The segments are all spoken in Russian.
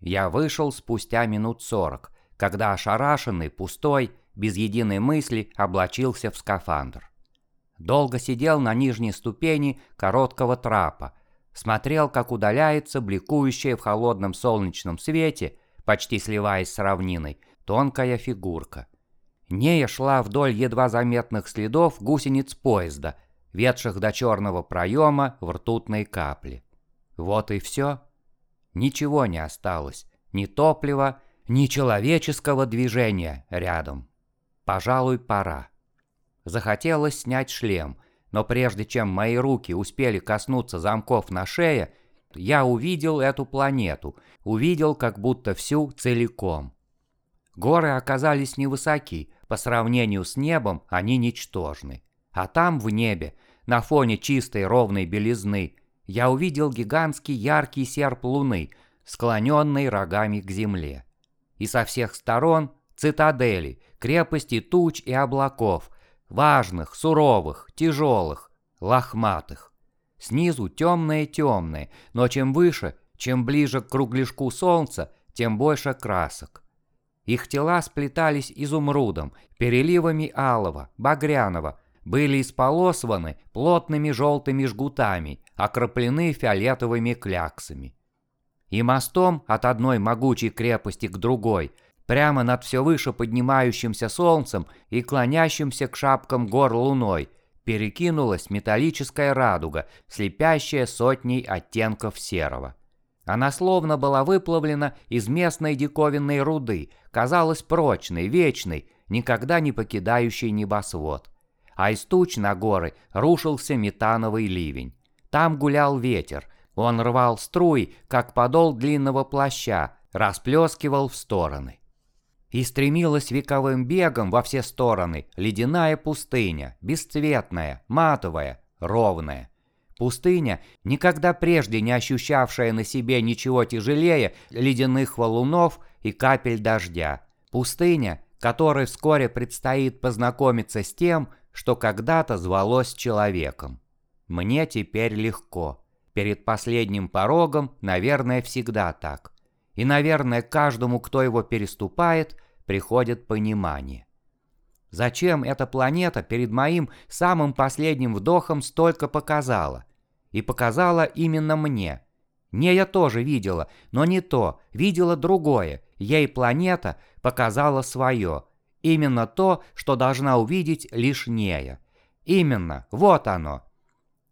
Я вышел спустя минут сорок, когда ошарашенный, пустой, без единой мысли облачился в скафандр. Долго сидел на нижней ступени короткого трапа, смотрел, как удаляется бликующая в холодном солнечном свете, почти сливаясь с равниной, тонкая фигурка. Нея шла вдоль едва заметных следов гусениц поезда, ведших до черного проема в ртутной капли. Вот и все. Ничего не осталось. Ни топлива, ни человеческого движения рядом. Пожалуй, пора. Захотелось снять шлем, но прежде чем мои руки успели коснуться замков на шее, я увидел эту планету, увидел как будто всю целиком. Горы оказались невысоки, по сравнению с небом они ничтожны. А там в небе, на фоне чистой ровной белизны, я увидел гигантский яркий серп луны, склоненный рогами к земле. И со всех сторон цитадели, крепости туч и облаков, важных, суровых, тяжелых, лохматых. Снизу темное-темное, но чем выше, чем ближе к кругляшку солнца, тем больше красок. Их тела сплетались изумрудом, переливами алого, багряного, были исполосованы плотными желтыми жгутами, окроплены фиолетовыми кляксами. И мостом от одной могучей крепости к другой, прямо над все выше поднимающимся солнцем и клонящимся к шапкам гор луной, перекинулась металлическая радуга, слепящая сотней оттенков серого. Она словно была выплавлена из местной диковинной руды, казалась прочной, вечной, никогда не покидающей небосвод. А из туч на горы рушился метановый ливень. Там гулял ветер, он рвал струй, как подол длинного плаща, расплескивал в стороны. И стремилась вековым бегом во все стороны ледяная пустыня, бесцветная, матовая, ровная. Пустыня, никогда прежде не ощущавшая на себе ничего тяжелее ледяных валунов и капель дождя. Пустыня, которой вскоре предстоит познакомиться с тем, что когда-то звалось человеком. Мне теперь легко. Перед последним порогом, наверное, всегда так. И, наверное, каждому, кто его переступает, приходит понимание. Зачем эта планета перед моим самым последним вдохом столько показала? И показала именно мне. Не я тоже видела, но не то, видела другое. Ей планета показала свое. Именно то, что должна увидеть лишь Нея. Именно, вот оно.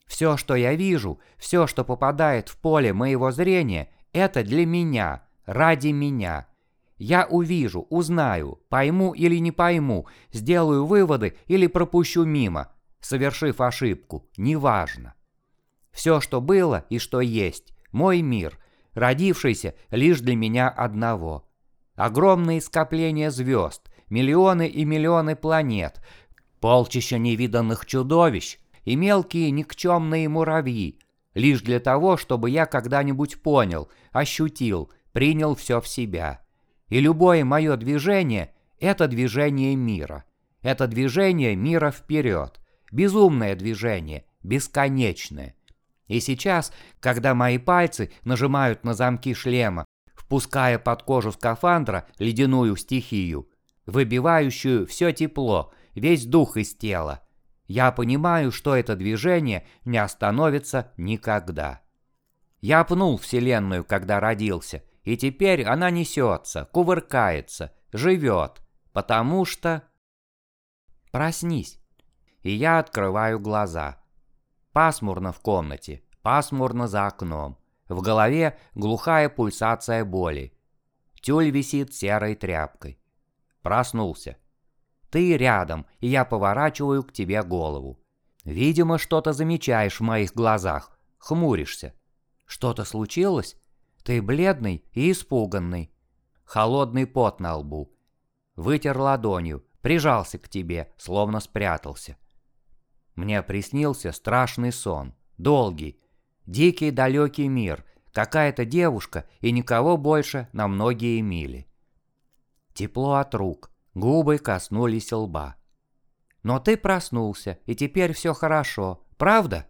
Все, что я вижу, все, что попадает в поле моего зрения, это для меня, ради меня. Я увижу, узнаю, пойму или не пойму, сделаю выводы или пропущу мимо, совершив ошибку, неважно. Все, что было и что есть, мой мир, родившийся лишь для меня одного. Огромные скопления звезд, миллионы и миллионы планет, полчища невиданных чудовищ и мелкие никчемные муравьи, лишь для того, чтобы я когда-нибудь понял, ощутил, принял все в себя. И любое мое движение – это движение мира. Это движение мира вперед. Безумное движение, бесконечное. И сейчас, когда мои пальцы нажимают на замки шлема, впуская под кожу скафандра ледяную стихию, выбивающую все тепло, весь дух из тела, я понимаю, что это движение не остановится никогда. Я пнул Вселенную, когда родился, и теперь она несется, кувыркается, живет, потому что... Проснись. И я открываю глаза. Пасмурно в комнате, пасмурно за окном. В голове глухая пульсация боли. Тюль висит серой тряпкой. Проснулся. Ты рядом, и я поворачиваю к тебе голову. Видимо, что-то замечаешь в моих глазах. Хмуришься. Что-то случилось? Ты бледный и испуганный. Холодный пот на лбу. Вытер ладонью, прижался к тебе, словно спрятался. Мне приснился страшный сон, долгий, дикий далекий мир, какая-то девушка и никого больше на многие мили. Тепло от рук, губы коснулись лба. Но ты проснулся, и теперь все хорошо, правда?